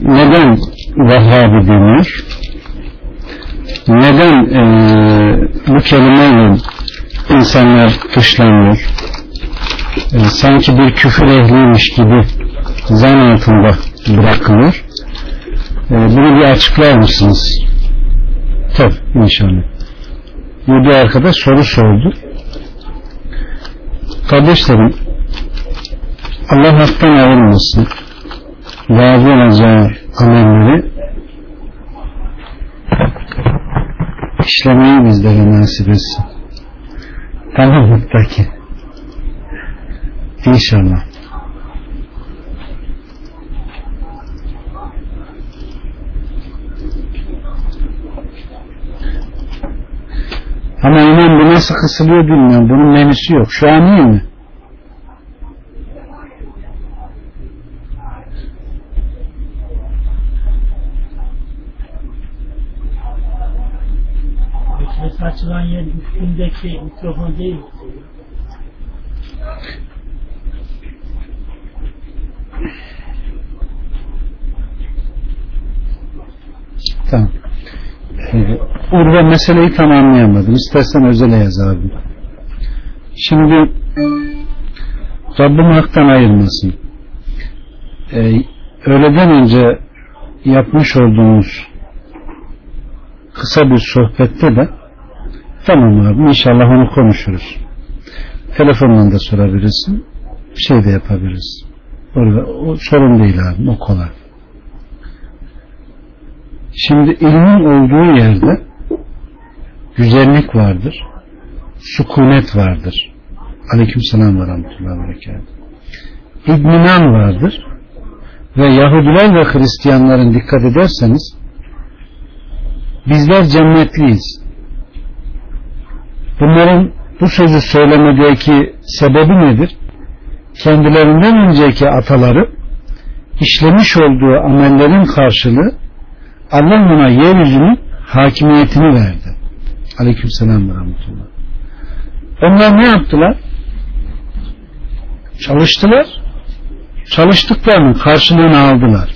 neden Vehhabi deniyor? Neden e, bu kelimeyle insanlar dışlanıyor? E, sanki bir küfür ehliymiş gibi zan altında bırakılıyor. E, bunu bir açıklar mısınız? Tabii inşallah. Bir arkadaş soru sordu. Kardeşlerim Allah haktan ayırmasın. Razı olacağı amelleri işlemeyi bizlere nasip etsin. Tamam peki? İnşallah. Ama inan bu nasıl kısılıyor bilmiyorum. Bunun menüsü yok. Şu an iyi mi? Ses açılan yer üstündeki mikrofon değil mi? Tamam. Ee, Urve meseleyi tam anlayamadım. İstersen özele yaz abi. Şimdi Rabbim haktan ayırmasın. Ee, öğleden önce yapmış olduğumuz kısa bir sohbette de tamam abi inşallah onu konuşuruz. Telefonla da sorabilirsin. Şey de yapabiliriz. Orada, o sorun değil abi o kolay. Şimdi ilmin olduğu yerde güzellik vardır. Sükunet vardır. Aleyküm selam ve rahmetullahi ve. İdminan vardır. Ve Yahudiler ve Hristiyanların dikkat ederseniz bizler cennetliyiz. Bunların bu sözü söylemedeki sebebi nedir? Kendilerinden önceki ataları işlemiş olduğu amellerin karşılığı Allah buna yeryüzünün hakimiyetini verdi. Aleyküm selam ve rahmetullah. Onlar ne yaptılar? Çalıştılar. Çalıştıklarının karşılığını aldılar.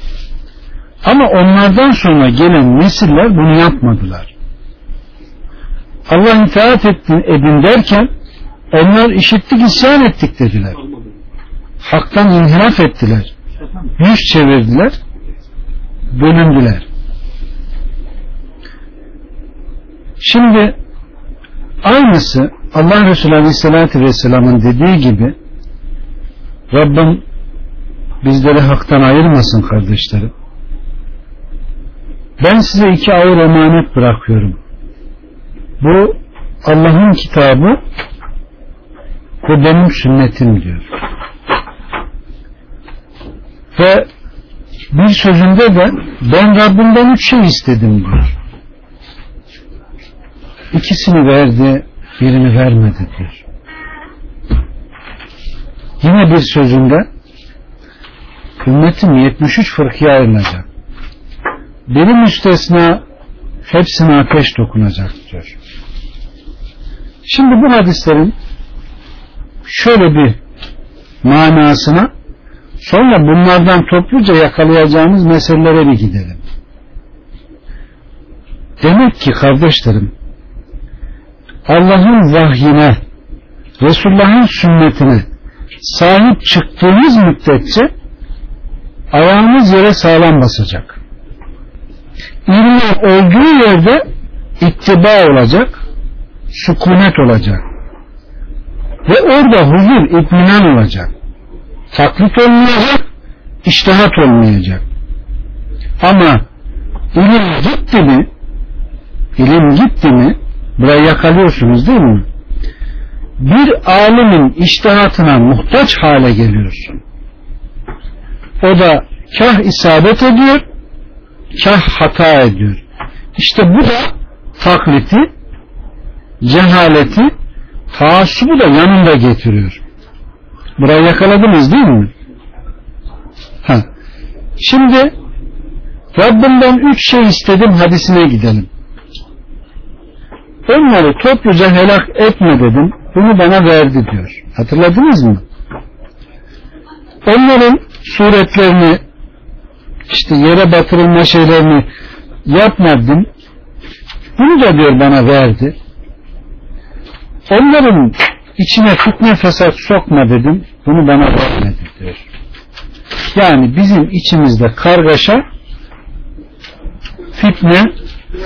Ama onlardan sonra gelen nesiller bunu yapmadılar. Allah itaat ettin, edin derken onlar işittik isyan ettik dediler. Haktan inhiraf ettiler. Yüz çevirdiler. Bölündüler. Şimdi aynısı Allah Resulü Aleyhisselatü Vesselam'ın dediği gibi Rabbim bizleri haktan ayırmasın kardeşlerim. Ben size iki ağır emanet bırakıyorum. Bu Allah'ın kitabı bu benim sünnetim diyor. Ve bir sözünde de ben Rabbimden üç şey istedim diyor. İkisini verdi, birini vermedi diyor. Yine bir sözünde ümmetim 73 fırkıya ayrılacak. Benim müstesna hepsine ateş dokunacak diyor. Şimdi bu hadislerin şöyle bir manasına sonra bunlardan topluca yakalayacağımız meselelere bir gidelim. Demek ki kardeşlerim Allah'ın vahyine Resulullah'ın sünnetine sahip çıktığımız müddetçe ayağımız yere sağlam basacak. İlmin olduğu yerde ittiba olacak, sükunet olacak. Ve orada huzur, itminan olacak. Taklit olmayacak, iştihat olmayacak. Ama ilim gitti mi, ilim gitti mi, burayı yakalıyorsunuz değil mi? Bir alimin iştihatına muhtaç hale geliyorsun. O da kah isabet ediyor, kah hata ediyor. İşte bu da takliti, cehaleti, taassubu da yanında getiriyor. Burayı yakaladınız değil mi? Ha. Şimdi Rabbimden üç şey istedim hadisine gidelim. Onları topluca helak etme dedim. Bunu bana verdi diyor. Hatırladınız mı? Onların suretlerini işte yere batırılma şeylerini yapmadım. Bunu da diyor bana verdi. Onların içine fitne fesat sokma dedim. Bunu bana vermedi diyor. Yani bizim içimizde kargaşa fitne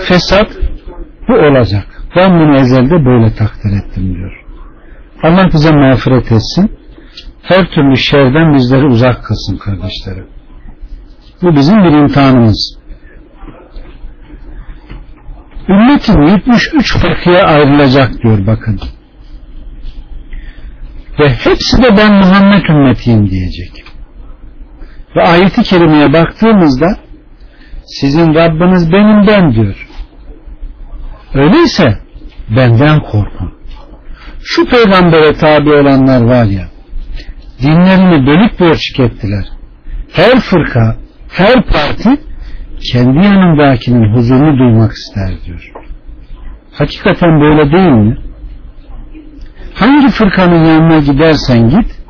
fesat bu olacak. Ben bunu ezelde böyle takdir ettim diyor. Allah bize mağfiret etsin. Her türlü şerden bizleri uzak kılsın kardeşlerim. Bu bizim bir imtihanımız. Ümmetin 73 fırkıya ayrılacak diyor bakın. Ve hepsi de ben Muhammed ümmetiyim diyecek. Ve ayeti kerimeye baktığımızda sizin Rabbiniz benim ben diyor. Öyleyse benden korkun. Şu peygambere tabi olanlar var ya dinlerini bölük bölçük ettiler. Her fırka, her parti kendi yanındakinin huzurunu duymak ister diyor. Hakikaten böyle değil mi? Hangi fırkanın yanına gidersen git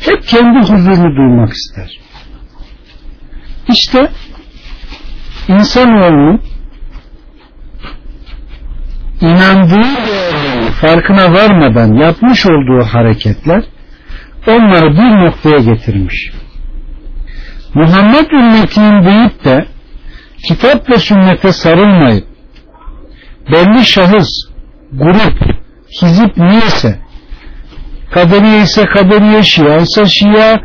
hep kendi huzurunu duymak ister. İşte insanoğlunun inandığı farkına varmadan yapmış olduğu hareketler onları bir noktaya getirmiş. Muhammed ümmetiyim deyip de kitap ve sünnete sarılmayıp belli şahıs, grup, hizip neyse kaderiye ise kaderiye, şia ise şia,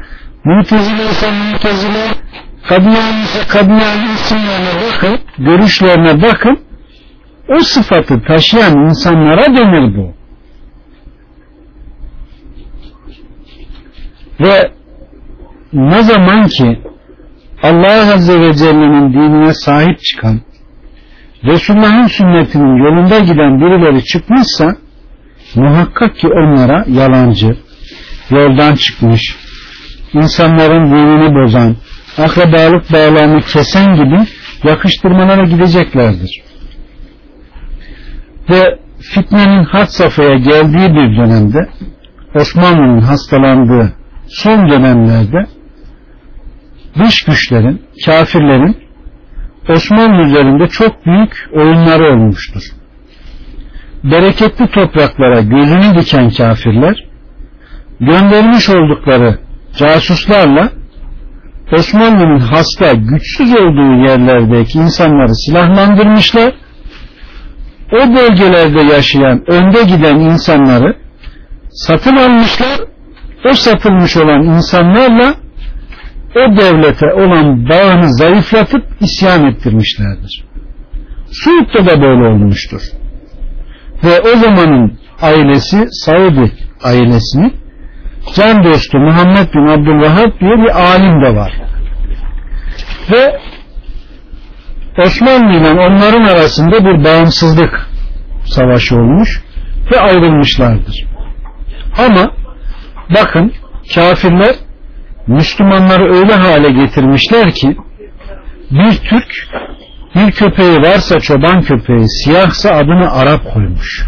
mutezile ise mutezile, kadiyan ise kadiyan isimlerine bakın, görüşlerine bakın, o sıfatı taşıyan insanlara denir bu. Ve ne zaman ki Allah Azze ve Celle'nin dinine sahip çıkan Resulullah'ın sünnetinin yolunda giden birileri çıkmışsa muhakkak ki onlara yalancı, yoldan çıkmış, insanların dinini bozan, akrabalık bağlarını kesen gibi yakıştırmalara gideceklerdir. Ve fitnenin had safhaya geldiği bir dönemde Osmanlı'nın hastalandığı son dönemlerde dış güçlerin, kafirlerin Osmanlı üzerinde çok büyük oyunları olmuştur. Bereketli topraklara gözünü diken kafirler göndermiş oldukları casuslarla Osmanlı'nın hasta, güçsüz olduğu yerlerdeki insanları silahlandırmışlar. O bölgelerde yaşayan, önde giden insanları satın almışlar. O satılmış olan insanlarla o devlete olan bağını zayıflatıp isyan ettirmişlerdir. Suud'da da böyle olmuştur. Ve o zamanın ailesi Saudi ailesini can dostu Muhammed bin Abdülvahhab diye bir alim de var. Ve Osmanlı ile onların arasında bir bağımsızlık savaşı olmuş ve ayrılmışlardır. Ama bakın kafirler Müslümanları öyle hale getirmişler ki bir Türk bir köpeği varsa çoban köpeği siyahsa adını Arap koymuş.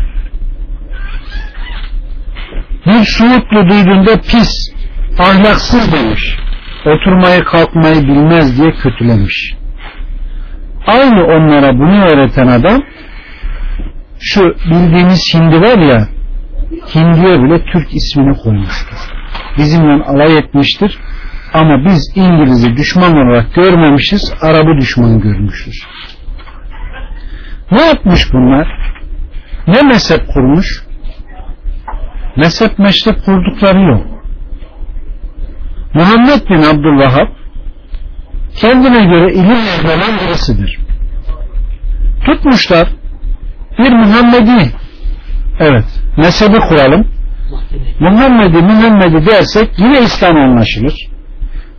Bir Suudlu duyduğunda pis, ahlaksız demiş. Oturmayı kalkmayı bilmez diye kötülemiş. Aynı onlara bunu öğreten adam şu bildiğimiz Hindi var ya Hindi'ye bile Türk ismini koymuştur. Bizimle alay etmiştir. Ama biz İngiliz'i düşman olarak görmemişiz, Arap'ı düşman görmüşüz. Ne yapmış bunlar? Ne mezhep kurmuş? Mezhep meşrep kurdukları yok. Muhammed bin Abdülvahab kendine göre ilim yazılan birisidir. Tutmuşlar bir Muhammedi evet mezhebi kuralım. Muhammed'i Muhammed'i dersek yine İslam anlaşılır.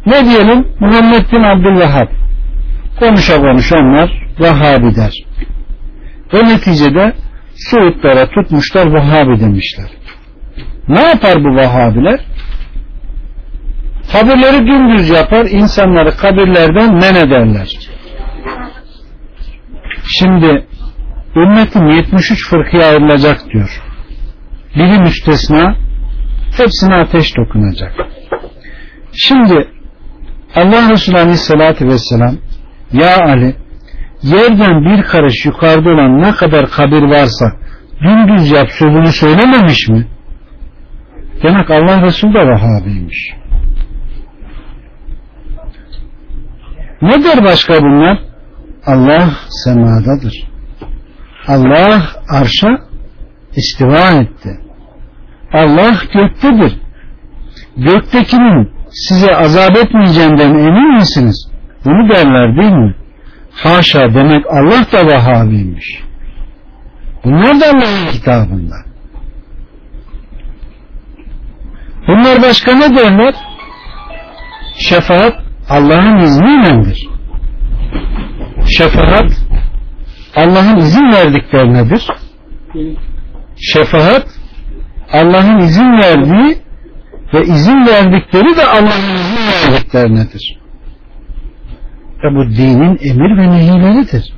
Ne diyelim? Muhammed bin Abdülvahab. Konuşa konuş onlar Vahhabi der. Ve neticede Suudlara tutmuşlar Vahhabi demişler. Ne yapar bu Vahhabiler? Kabirleri dümdüz yapar, insanları kabirlerden men ederler. Şimdi ümmetin 73 fırkıya ayrılacak diyor. Biri müstesna, hepsine ateş dokunacak. Şimdi Allah Resulü Aleyhisselatü Vesselam Ya Ali yerden bir karış yukarıda olan ne kadar kabir varsa dümdüz yap sözünü söylememiş mi? Demek Allah Resulü de Vahabiymiş. Ne der başka bunlar? Allah semadadır. Allah arşa istiva etti. Allah göktedir. Göktekinin size azap etmeyeceğinden emin misiniz? Bunu derler değil mi? Haşa demek Allah da Vahabiymiş. Bunlar da Allah'ın kitabında. Bunlar başka ne derler? Şefaat Allah'ın izniyledir. Şefaat Allah'ın izin verdiklerinedir. Şefaat Allah'ın izin verdiği ve izin verdikleri de Allah'ın izin verdiklerinedir. Ve bu dinin emir ve nehileridir.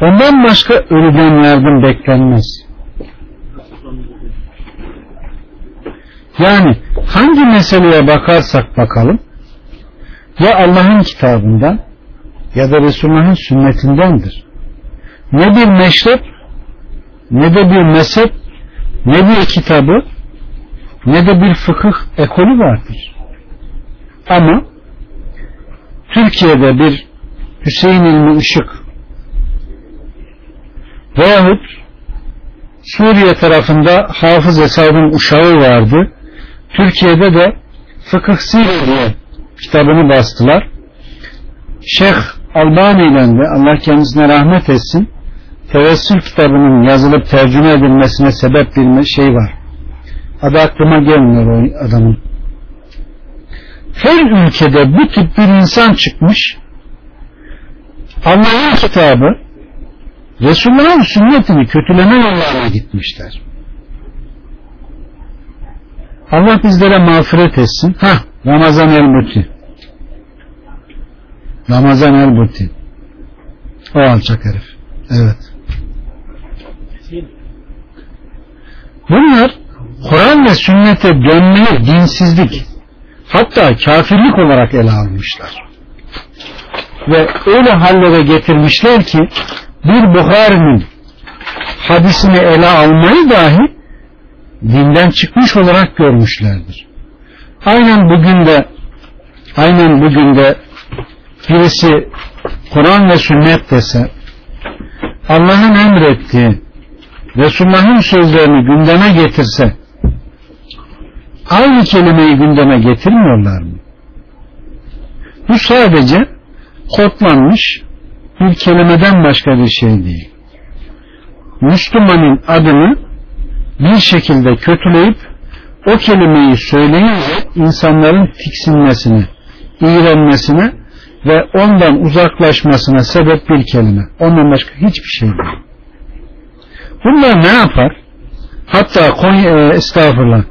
Ondan başka ölüden yardım beklenmez. Yani hangi meseleye bakarsak bakalım ya Allah'ın kitabından ya da Resulullah'ın sünnetindendir. Ne bir meşrep ne de bir mezhep ne bir kitabı ne de bir fıkıh ekolü vardır. Ama Türkiye'de bir Hüseyin İlmi Işık veyahut Suriye tarafında Hafız Esad'ın uşağı vardı. Türkiye'de de Fıkıh Sire diye kitabını bastılar. Şeyh Albani ile de Allah kendisine rahmet etsin tevessül kitabının yazılıp tercüme edilmesine sebep bir şey var. Adı aklıma gelmiyor o adamın. Her ülkede bu tip bir insan çıkmış Allah'ın kitabı Resulullah'ın sünnetini kötüleme yollarına gitmişler. Allah bizlere mağfiret etsin. Ha, Ramazan el-Buti. Ramazan el-Buti. O alçak herif. Evet. Bunlar Kur'an ve sünnete dönmeyi dinsizlik hatta kafirlik olarak ele almışlar. Ve öyle hallere getirmişler ki bir Bukhari'nin hadisini ele almayı dahi dinden çıkmış olarak görmüşlerdir. Aynen bugün de aynen bugün de birisi Kur'an ve sünnet dese Allah'ın emrettiği Resulullah'ın sözlerini gündeme getirse aynı kelimeyi gündeme getirmiyorlar mı? Bu sadece kodlanmış bir kelimeden başka bir şey değil. Müslümanın adını bir şekilde kötüleyip o kelimeyi söyleyince insanların tiksinmesine, iğrenmesine ve ondan uzaklaşmasına sebep bir kelime. Ondan başka hiçbir şey değil. Bunlar ne yapar? Hatta Konya, e, estağfurullah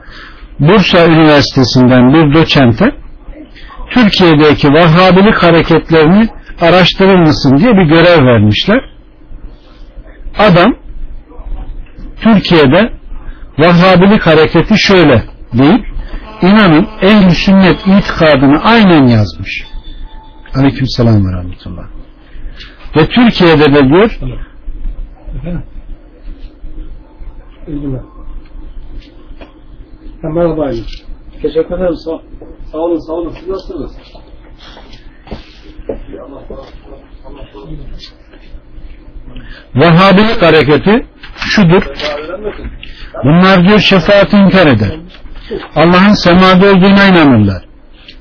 Bursa Üniversitesi'nden bir doçente Türkiye'deki Vahhabilik hareketlerini araştırır mısın diye bir görev vermişler. Adam Türkiye'de Vahhabilik hareketi şöyle deyip inanın ehl sünnet itikadını aynen yazmış. Aleyküm selam ve rahmetullah. Ve Türkiye'de de diyor İlgime. Merhaba Ali. Teşekkür ederim. Sağ, sağ olun, sağ olun. Siz nasılsınız? Vehhabilik hareketi şudur. Bunlar diyor şefaat inkar eder. Allah'ın semada olduğuna inanırlar.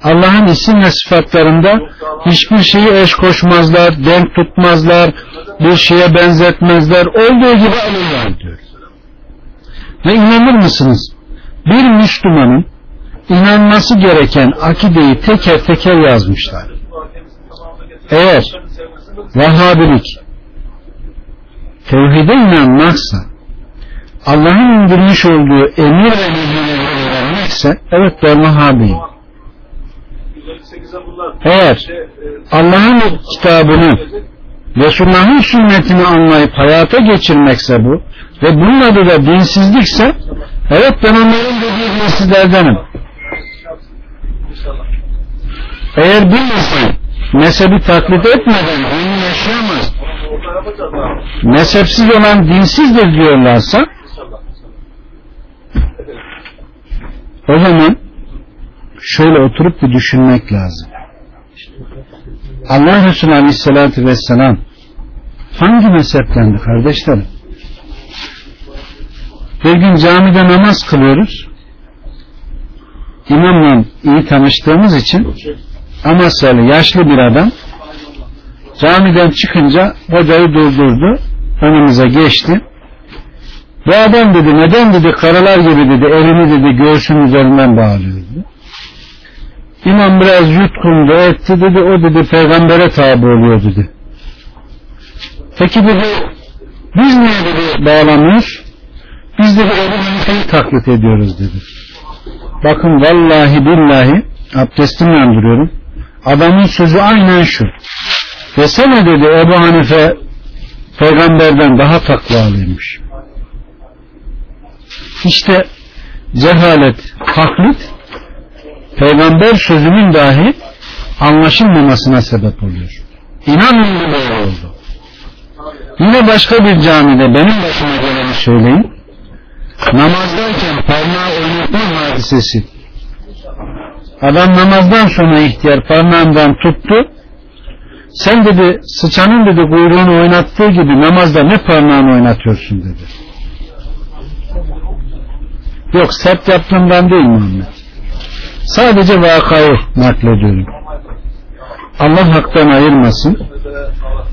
Allah'ın isim ve sıfatlarında hiçbir şeyi eş koşmazlar, denk tutmazlar, bir şeye benzetmezler, olduğu gibi alırlar diyor. Ve inanır mısınız? Bir Müslümanın inanması gereken akideyi teker teker yazmışlar. Eğer Vahhabilik tevhide inanmazsa Allah'ın indirmiş olduğu emir ve nehirleri öğrenmekse evet ben Vahhabiyim. Eğer Allah'ın kitabını Resulullah'ın sünnetini anlayıp hayata geçirmekse bu ve bunun adı da dinsizlikse evet ben onların dediği dinsizlerdenim. Eğer bir insan mezhebi taklit etmeden dini yaşayamaz, mezhepsiz olan dinsizdir diyorlarsa o zaman şöyle oturup bir düşünmek lazım. Allah Resulü Aleyhisselatü Vesselam hangi mezheptendi kardeşlerim? Bir gün camide namaz kılıyoruz. İmamla iyi tanıştığımız için Amasyalı yaşlı bir adam camiden çıkınca hocayı durdurdu. Önümüze geçti. Bu adam dedi neden dedi karalar gibi dedi elini dedi göğsünün üzerinden bağlıyordu. İmam biraz yutkundu etti dedi o dedi peygambere tabi oluyor dedi. Peki dedi biz niye dedi bağlamıyoruz? Biz dedi Ebu Hanife'yi taklit ediyoruz dedi. Bakın vallahi billahi abdestimi andırıyorum. Adamın sözü aynen şu. Desene dedi Ebu Hanife peygamberden daha takvalıymış. İşte cehalet, taklit peygamber sözünün dahi anlaşılmamasına sebep oluyor. İnanın böyle oldu. Yine başka bir camide benim başıma geleni söyleyeyim. Namazdayken parmağı oynatma hadisesi. Adam namazdan sonra ihtiyar parmağından tuttu. Sen dedi sıçanın dedi kuyruğunu oynattığı gibi namazda ne parmağını oynatıyorsun dedi. Yok sert yaptığımdan değil Muhammed. Sadece vakayı naklediyorum. Allah haktan ayırmasın.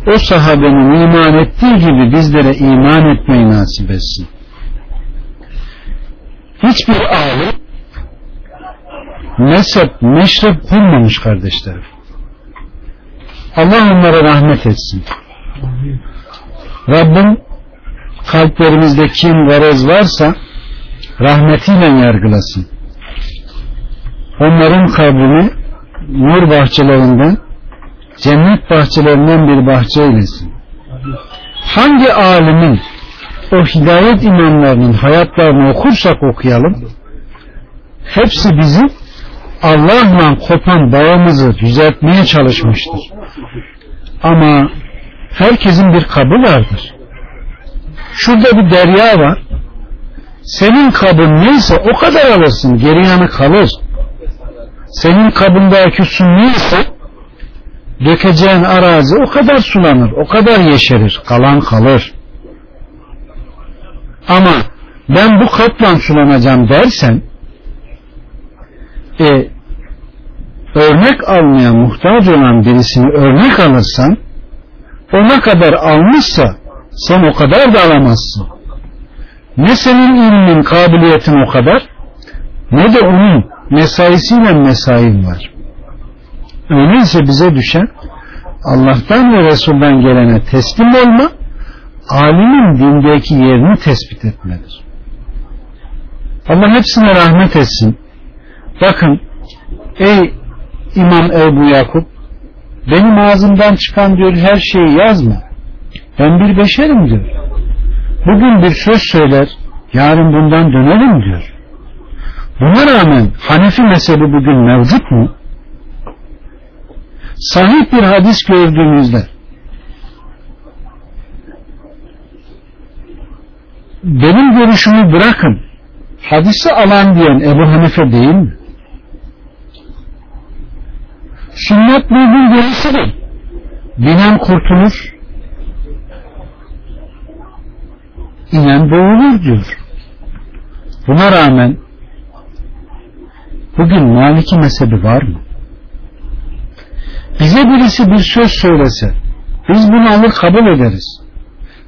O sahabenin iman ettiği gibi bizlere iman etmeyi nasip etsin. Hiçbir alim mezhep, meşrep bulmamış kardeşlerim. Allah onlara rahmet etsin. Rabbim kalplerimizde kim garez varsa rahmetiyle yargılasın. Onların kabrini nur bahçelerinden cennet bahçelerinden bir bahçe eylesin. Hangi alimin o hidayet imamlarının hayatlarını okursak okuyalım hepsi bizim Allah'la kopan bağımızı düzeltmeye çalışmıştır. Ama herkesin bir kabı vardır. Şurada bir derya var. Senin kabın neyse o kadar alırsın. Geri yanı kalır. Senin kabındaki su neyse dökeceğin arazi o kadar sulanır. O kadar yeşerir. Kalan kalır. Ama ben bu kapla sulanacağım dersen e, örnek almaya muhtaç olan birisini örnek alırsan o ne kadar almışsa sen o kadar da alamazsın. Ne senin ilmin kabiliyetin o kadar ne de onun mesaisiyle mesain var. Öyleyse bize düşen Allah'tan ve Resul'dan gelene teslim olma alimin dindeki yerini tespit etmedir. Allah hepsine rahmet etsin. Bakın ey İmam Ebu Yakup benim ağzımdan çıkan diyor her şeyi yazma. Ben bir beşerim diyor. Bugün bir söz söyler yarın bundan dönerim diyor. Buna rağmen Hanefi mezhebi bugün mevcut mu? Sahih bir hadis gördüğümüzde benim görüşümü bırakın hadisi alan diyen Ebu Hanife değil mi? Sünnet mümin gerisidir. Binen kurtulur. inen boğulur diyor. Buna rağmen bugün Maliki mezhebi var mı? Bize birisi bir söz söylese biz bunu alır kabul ederiz.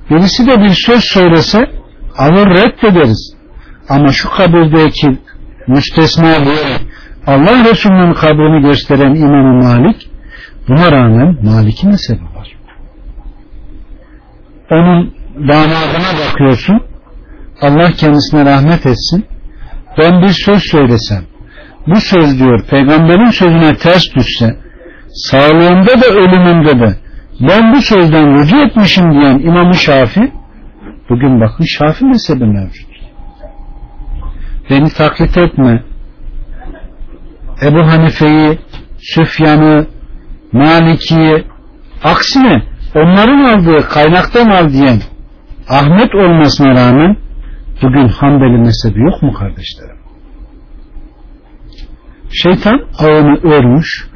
Birisi de bir söz söylese alır reddederiz. Ama şu kabirdeki müstesna diyerek Allah Resulü'nün kabrini gösteren İmam Malik buna rağmen Maliki mezhebi var. Onun damadına bakıyorsun Allah kendisine rahmet etsin ben bir söz söylesem bu söz diyor peygamberin sözüne ters düşse sağlığında da ölümünde de ben bu sözden rücu etmişim diyen İmam-ı Şafi bugün bakın Şafi mezhebi mevcut beni taklit etme Ebu Hanife'yi, Süfyan'ı, Maliki'yi, aksine onların aldığı kaynaktan al diyen Ahmet olmasına rağmen bugün Hanbeli mezhebi yok mu kardeşlerim? Şeytan ağını örmüş,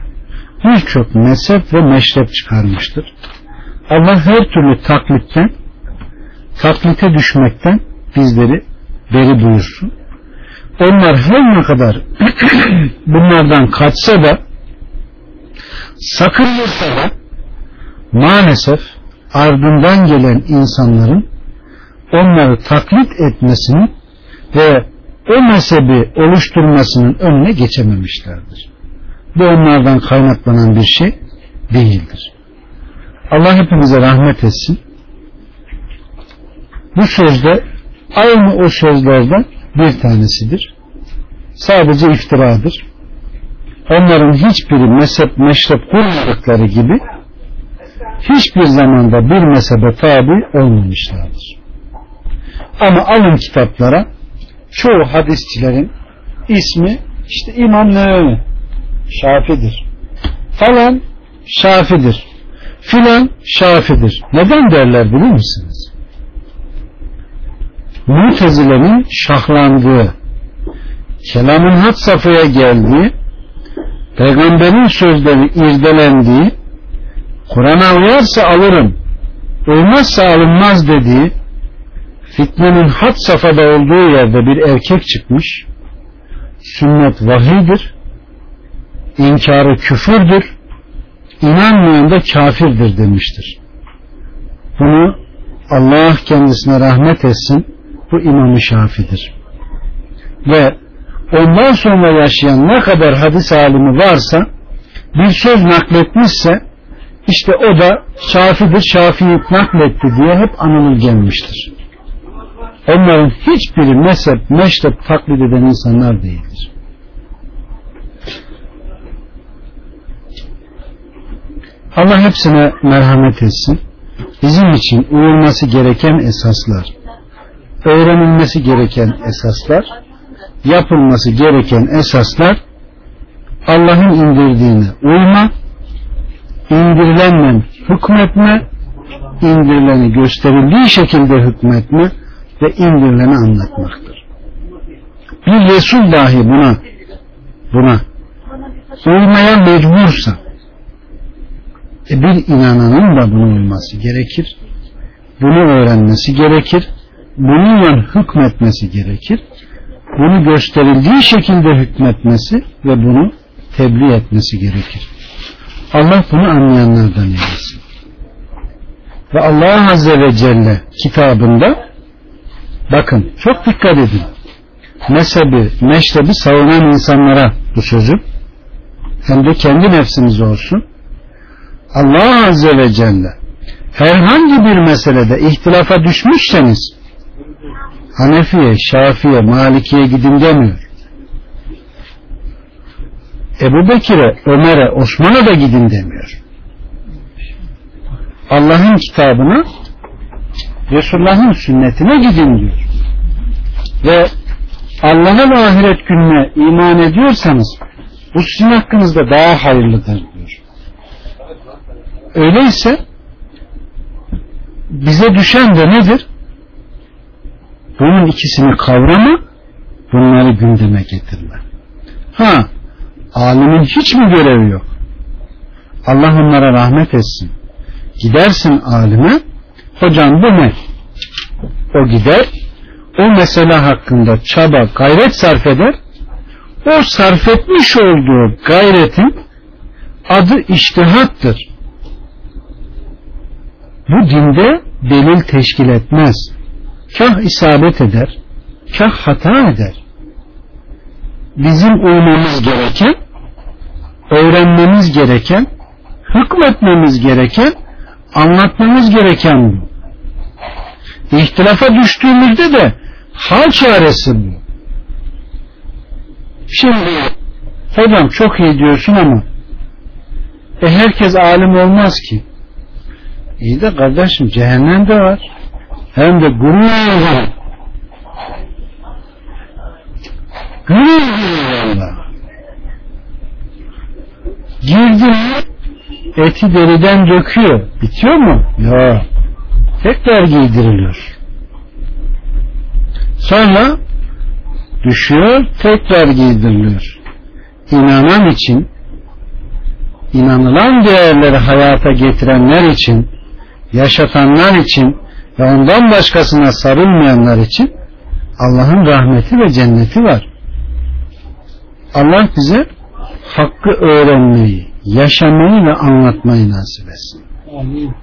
birçok mezhep ve meşrep çıkarmıştır. Allah her türlü taklitten, taklite düşmekten bizleri beri buyursun. Onlar her ne kadar bunlardan kaçsa da sakınırsa da maalesef ardından gelen insanların onları taklit etmesini ve o mezhebi oluşturmasının önüne geçememişlerdir. Bu onlardan kaynaklanan bir şey değildir. Allah hepimize rahmet etsin. Bu sözde aynı o sözlerden bir tanesidir. Sadece iftiradır. Onların hiçbiri mezhep meşrep kurmadıkları gibi hiçbir zamanda bir mezhebe tabi olmamışlardır. Ama alın kitaplara çoğu hadisçilerin ismi işte İmam Nevevi Şafidir. Falan Şafidir. Filan Şafidir. Neden derler biliyor musunuz? Mutezilerin şahlandığı, kelamın had safhaya geldiği, peygamberin sözleri irdelendiği, Kur'an'a uyarsa alırım, uymazsa alınmaz dediği, fitnenin had safhada olduğu yerde bir erkek çıkmış, sünnet vahidir, inkarı küfürdür, inanmayan da kafirdir demiştir. Bunu Allah kendisine rahmet etsin, bu İmam-ı Şafi'dir. Ve ondan sonra yaşayan ne kadar hadis alimi varsa bir söz nakletmişse işte o da Şafi'dir, Şafi'yi nakletti diye hep anılır gelmiştir. Onların hiçbiri mezhep, meşrep taklit eden insanlar değildir. Allah hepsine merhamet etsin. Bizim için uyulması gereken esaslar, öğrenilmesi gereken esaslar, yapılması gereken esaslar Allah'ın indirdiğine uyma, indirilenle hükmetme, indirileni gösterildiği şekilde hükmetme ve indirileni anlatmaktır. Bir Resul dahi buna buna uymaya mecbursa e bir inananın da buna uyması gerekir. Bunu öğrenmesi gerekir. Bununla hükmetmesi gerekir. Bunu gösterildiği şekilde hükmetmesi ve bunu tebliğ etmesi gerekir. Allah bunu anlayanlardan eylesin. Ve Allah Azze ve Celle kitabında bakın çok dikkat edin. Mezhebi, meşrebi savunan insanlara bu sözü hem de kendi nefsiniz olsun Allah Azze ve Celle herhangi bir meselede ihtilafa düşmüşseniz Hanefi'ye, Şafi'ye, Maliki'ye gidin demiyor. Ebu Bekir'e, Ömer'e, Osman'a da gidin demiyor. Allah'ın kitabına Resulullah'ın sünnetine gidin diyor. Ve Allah'a ve ahiret gününe iman ediyorsanız bu sizin hakkınızda daha hayırlıdır diyor. Öyleyse bize düşen de nedir? Bunun ikisini kavrama, bunları gündeme getirme. Ha, alimin hiç mi görevi yok? Allah onlara rahmet etsin. Gidersin alime, hocam bu ne? O gider, o mesele hakkında çaba, gayret sarf eder. O sarf etmiş olduğu gayretin adı iştihattır. Bu dinde delil teşkil etmez. Kah isabet eder, kah hata eder. Bizim uymamız gereken, öğrenmemiz gereken, hükmetmemiz gereken, anlatmamız gereken bu. İhtilafa düştüğümüzde de hal çaresi bu. Şimdi hocam çok iyi diyorsun ama e herkes alim olmaz ki. İyi de kardeşim cehennem de var. Hem de gurur var. Gurur valla. Girdi mi eti deriden döküyor. Bitiyor mu? Yok. Tekrar giydiriliyor. Sonra düşüyor, tekrar giydiriliyor. İnanan için, inanılan değerleri hayata getirenler için, yaşatanlar için ve ondan başkasına sarılmayanlar için Allah'ın rahmeti ve cenneti var. Allah bize hakkı öğrenmeyi, yaşamayı ve anlatmayı nasip etsin. Amin.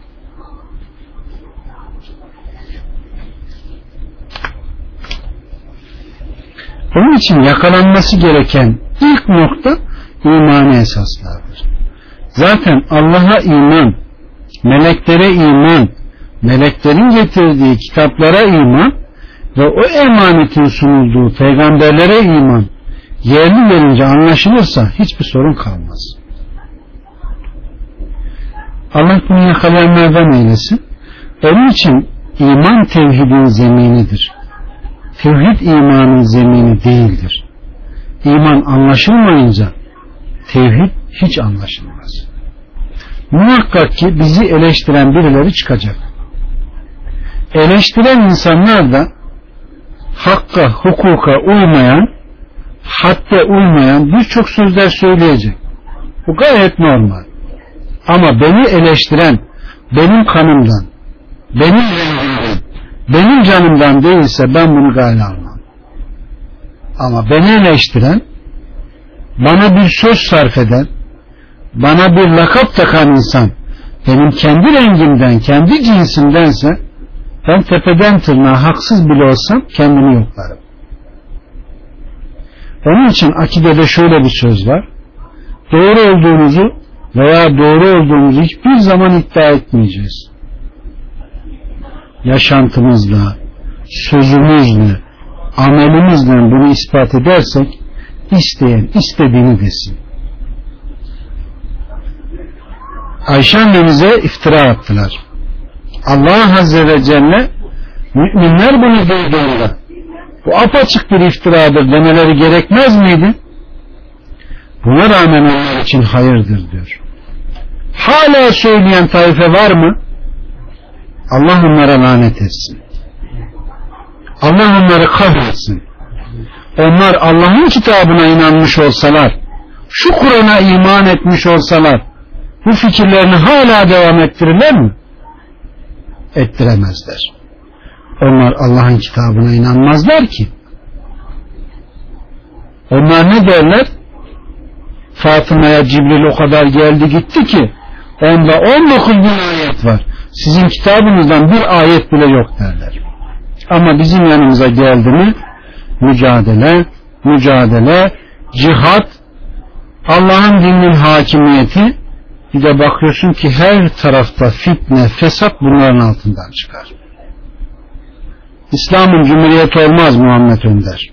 Onun için yakalanması gereken ilk nokta imani esaslardır. Zaten Allah'a iman, meleklere iman, meleklerin getirdiği kitaplara iman ve o emanetin sunulduğu peygamberlere iman yerli verince anlaşılırsa hiçbir sorun kalmaz. Allah bunu yakalayanlardan eylesin. Onun için iman tevhidin zeminidir. Tevhid imanın zemini değildir. İman anlaşılmayınca tevhid hiç anlaşılmaz. Muhakkak ki bizi eleştiren birileri çıkacak. Eleştiren insanlar da hakka, hukuka uymayan, hadde uymayan birçok sözler söyleyecek. Bu gayet normal. Ama beni eleştiren benim kanımdan, benim rengimden, benim canımdan değilse ben bunu gayet almam. Ama beni eleştiren, bana bir söz sarf eden, bana bir lakap takan insan, benim kendi rengimden, kendi cinsimdense, ben tepeden tırnağa haksız bile olsam kendimi yoklarım. Onun için akidede şöyle bir söz var. Doğru olduğunuzu veya doğru olduğumuzu hiçbir zaman iddia etmeyeceğiz. Yaşantımızla, sözümüzle, amelimizle bunu ispat edersek isteyen istediğini desin. Ayşe annemize iftira attılar. Allah Azze ve Celle müminler bunu duyduğunda bu apaçık bir iftiradır demeleri gerekmez miydi? Buna rağmen onlar için hayırdır diyor. Hala söyleyen taife var mı? Allah onlara lanet etsin. Allah onları kahretsin. Onlar Allah'ın kitabına inanmış olsalar, şu Kur'an'a iman etmiş olsalar, bu fikirlerini hala devam ettirirler mi? Ettiremezler. Onlar Allah'ın kitabına inanmazlar ki. Onlar ne derler? Fatıma'ya Cibril o kadar geldi gitti ki onda 19 bin ayet var. Sizin kitabınızdan bir ayet bile yok derler. Ama bizim yanımıza geldi mi mücadele, mücadele, cihat, Allah'ın dininin hakimiyeti bir de bakıyorsun ki her tarafta fitne, fesat bunların altından çıkar. İslam'ın cumhuriyeti olmaz Muhammed Önder.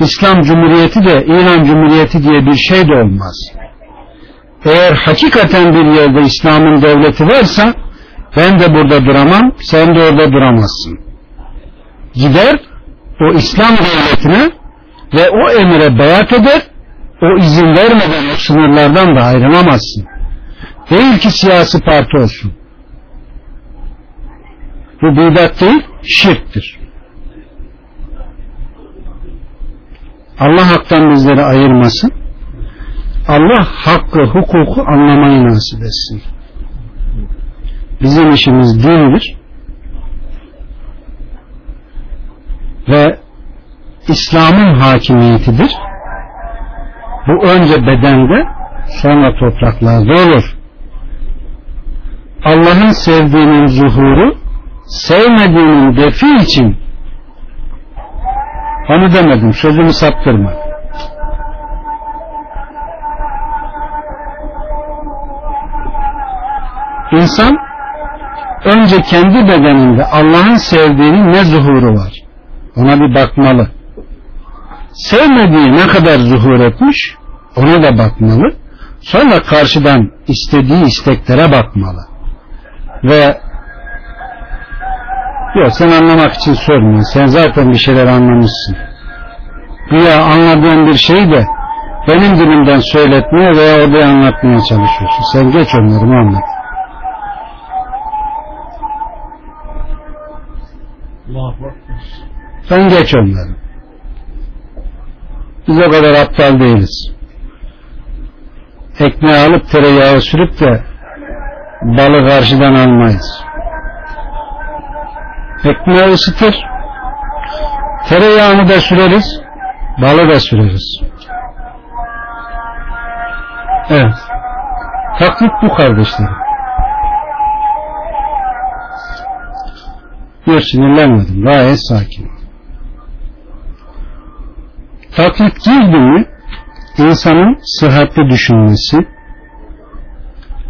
İslam Cumhuriyeti de İran Cumhuriyeti diye bir şey de olmaz. Eğer hakikaten bir yerde İslam'ın devleti varsa ben de burada duramam, sen de orada duramazsın. Gider o İslam devletine ve o emire beyat eder, o izin vermeden o sınırlardan da ayrılamazsın. Değil ki siyasi parti olsun. Bu bidat değil, şirktir. Allah haktan bizleri ayırmasın. Allah hakkı, hukuku anlamayı nasip etsin. Bizim işimiz dindir. Ve İslam'ın hakimiyetidir. Bu önce bedende sonra topraklarda olur. Allah'ın sevdiğinin zuhuru sevmediğinin defi için onu demedim sözümü saptırma. İnsan önce kendi bedeninde Allah'ın sevdiğinin ne zuhuru var? Ona bir bakmalı. Sevmediği ne kadar zuhur etmiş ona da bakmalı. Sonra karşıdan istediği isteklere bakmalı. Ve yok sen anlamak için sormuyorsun. Sen zaten bir şeyler anlamışsın. Güya anladığın bir şey de benim dilimden söyletmeye veya orada anlatmaya çalışıyorsun. Sen geç onları Muhammed. Sen geç onları. O kadar aptal değiliz. Ekmeği alıp tereyağı sürüp de balı karşıdan almayız. Ekmeği ısıtır, tereyağını da süreriz, balı da süreriz. Evet. Taklit bu kardeşlerim. Yok sinirlenmedim. Gayet sakin. Taklit girdi mi insanın sıhhatli düşünmesi,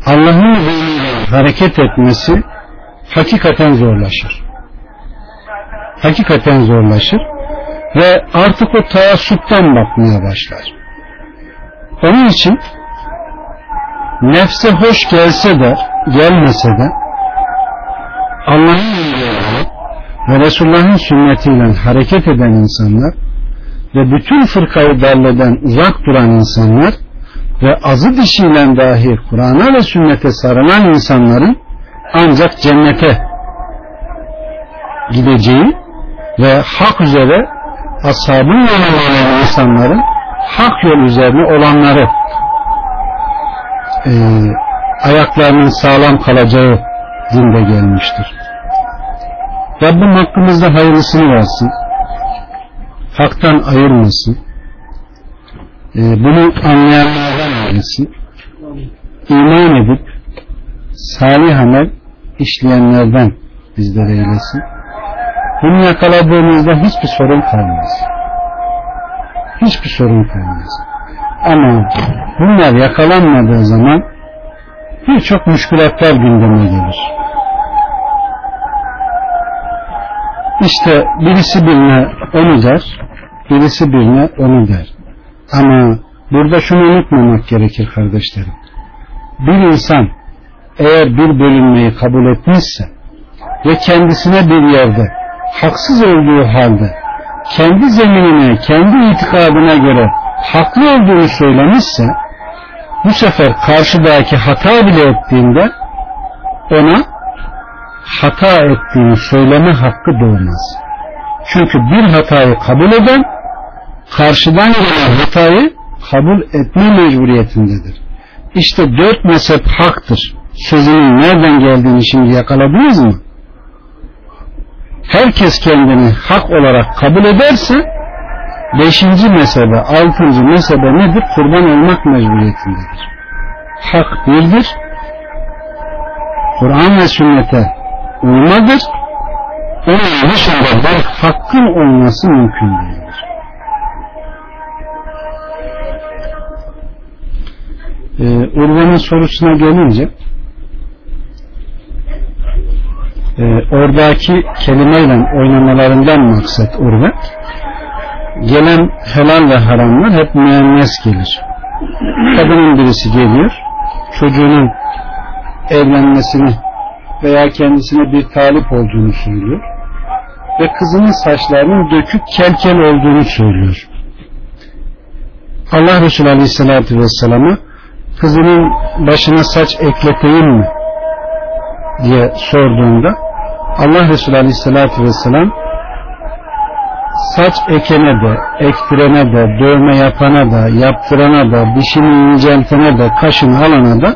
Allah'ın izniyle hareket etmesi hakikaten zorlaşır. Hakikaten zorlaşır ve artık o taassuptan bakmaya başlar. Onun için nefse hoş gelse de gelmese de Allah'ın ve Resulullah'ın sünnetiyle hareket eden insanlar ve bütün fırkayı derleden uzak duran insanlar ve azı dişiyle dahi Kur'an'a ve sünnete sarılan insanların ancak cennete gideceği ve hak üzere ashabın yanında insanların hak yol üzerine olanları e, ayaklarının sağlam kalacağı dinde gelmiştir. Rabbim hakkımızda hayırlısını versin. Haktan ayırmasın. E, bunu anlayanlardan eylesin. İman edip salih amel işleyenlerden bizlere eylesin. Bunu yakaladığımızda hiçbir sorun kalmaz. Hiçbir sorun kalmaz. Ama bunlar yakalanmadığı zaman birçok müşkülatlar gündeme gelir. İşte birisi birine onu der, birisi birine onu der. Ama burada şunu unutmamak gerekir kardeşlerim. Bir insan eğer bir bölünmeyi kabul etmişse ve kendisine bir yerde haksız olduğu halde kendi zeminine, kendi itikadına göre haklı olduğunu söylemişse bu sefer karşıdaki hata bile ettiğinde ona hata ettiğini söyleme hakkı doğmaz. Çünkü bir hatayı kabul eden karşıdan gelen hatayı kabul etme mecburiyetindedir. İşte dört mezhep haktır. Sözünün nereden geldiğini şimdi yakaladınız mı? Herkes kendini hak olarak kabul ederse beşinci mezhebe, altıncı mezhebe nedir? Kurban olmak mecburiyetindedir. Hak birdir. Kur'an ve sünnete uymadır. Onun dışında bir hakkın olması mümkün değildir. Ee, Urve'nin sorusuna gelince e, oradaki kelimeyle oynamalarından maksat Urve gelen helal ve haramlar hep müennes gelir. Kadının birisi geliyor çocuğunun evlenmesini veya kendisine bir talip olduğunu söylüyor ve kızının saçlarının dökük kelkel olduğunu söylüyor. Allah Resulü Aleyhisselatü Vesselam'a kızının başına saç ekleteyim mi diye sorduğunda Allah Resulü Aleyhisselatü Vesselam saç ekene de, ektirene de, dövme yapana da, yaptırana da, dişini inceltene de, kaşını alana da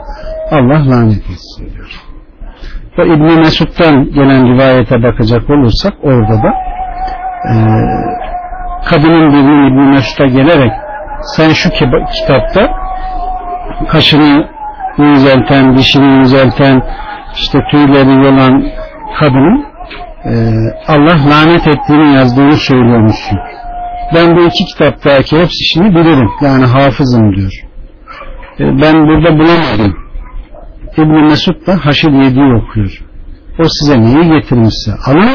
Allah lanet etsin diyor. Ve İbn Mesud'dan gelen rivayete bakacak olursak orada da e, kadının birinin İbn Mesud'a gelerek sen şu kitapta kaşını incelten, dişini incelten, işte tüyleri yolan kadının e, Allah lanet ettiğini yazdığını söylüyormuşsun. Ben bu iki kitaptaki hepsi işini bilirim. Yani hafızım diyor. E, ben burada bulamadım. İbn Mesud da Haşir 7'yi okuyor. O size neyi getirmişse ama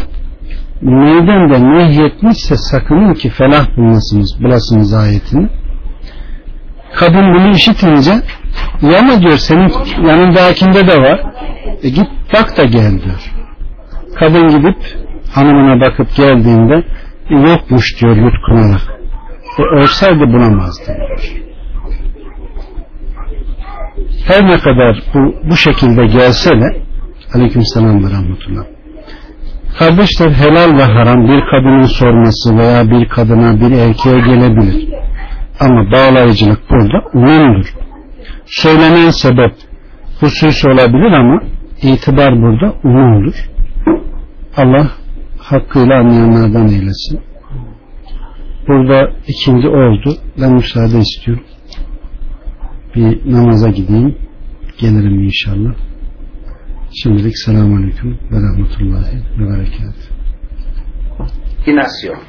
neyden de nehyetmişse sakının ki felah bulmasınız, bulasınız ayetini. Kadın bunu işitince yana diyor senin yanındakinde de var. E git bak da gel diyor. Kadın gidip hanımına bakıp geldiğinde yokmuş diyor yutkunarak. E, olsaydı bulamazdı diyor. Her ne kadar bu, bu şekilde gelse de aleykümselam ve rahmetullah. Kardeşler helal ve haram bir kadının sorması veya bir kadına bir erkeğe gelebilir. Ama bağlayıcılık burada umumdur söylenen sebep husus olabilir ama itibar burada umumdur Allah hakkıyla anlayanlardan eylesin. Burada ikindi oldu ben müsaade istiyorum bir namaza gideyim. Gelirim inşallah. Şimdilik selamun aleyküm ve rahmetullahi ve berekatuhu. Ignacio.